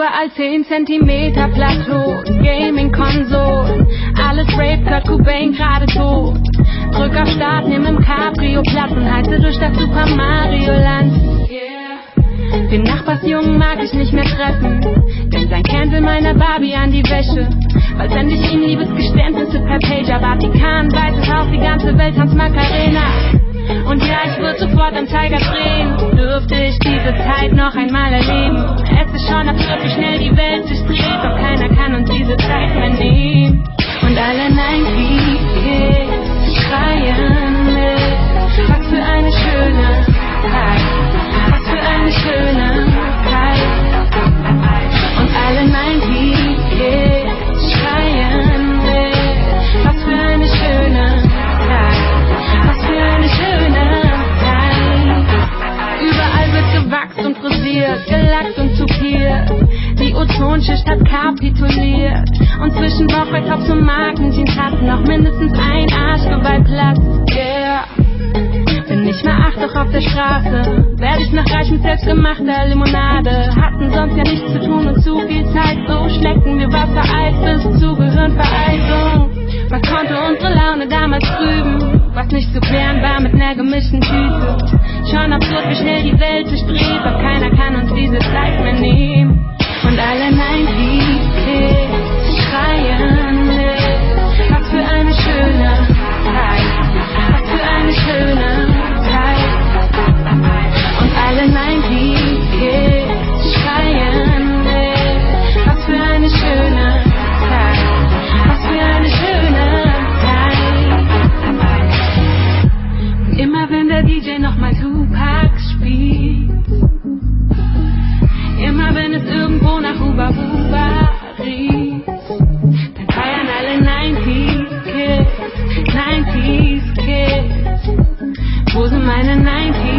Überall 10 Zentimeter Plateau, Gaming-Konsole. Alles Rape, Kurt Cobain gerade tot. Drück auf Start, nimm im Cabrio Platz und heize durch das Super Mario Land. Den Nachbarsjungen mag ich nicht mehr treffen, denn sein will meiner Barbie an die Wäsche. Bald sende ich ihm Liebesgeständnisse per Pager, Vatikan, weißes Haus, die ganze Welt tanzt Macarena. Und ja, ich würde sofort am Zeiger drehen. Dürfte ich diese Zeit noch einmal erleben. Schon absurd, wie schnell die Welt sich dreht. Doch keiner kann uns diese Zeit mehr nehmen. Und alle 90 Kids schreien mit. Was für eine schöne Zeit. Was für eine schöne Zeit. Und alle 90 Kids schreien mit. Was für eine schöne Zeit. Was für eine schöne Zeit. Überall wird gewachst und frisiert, gelackt und. Ozonschicht hat kapituliert. Und zwischen Woche, Tops und Markenjeans hat noch mindestens ein Arschgeweih Platz. Yeah. Bin nicht mehr acht, doch auf der Straße werde ich noch reich mit selbstgemachter Limonade. Hatten sonst ja nichts zu tun und zu viel Zeit, so schlecken wir Wasser Eis bis zu Gehirnvereisung. Was konnte unsere Laune damals trüben? Was nicht zu klären war mit ner gemischten Tüte. Schon absurd, wie schnell die Welt sich dreht, doch keiner kann uns diese Zeit Immer wenn der DJ nochmal Tupac spielt. Immer wenn es irgendwo nach Huba Huba riecht. Dann feiern alle 90s Kids, 90s Kids. Wo sind meine 90s?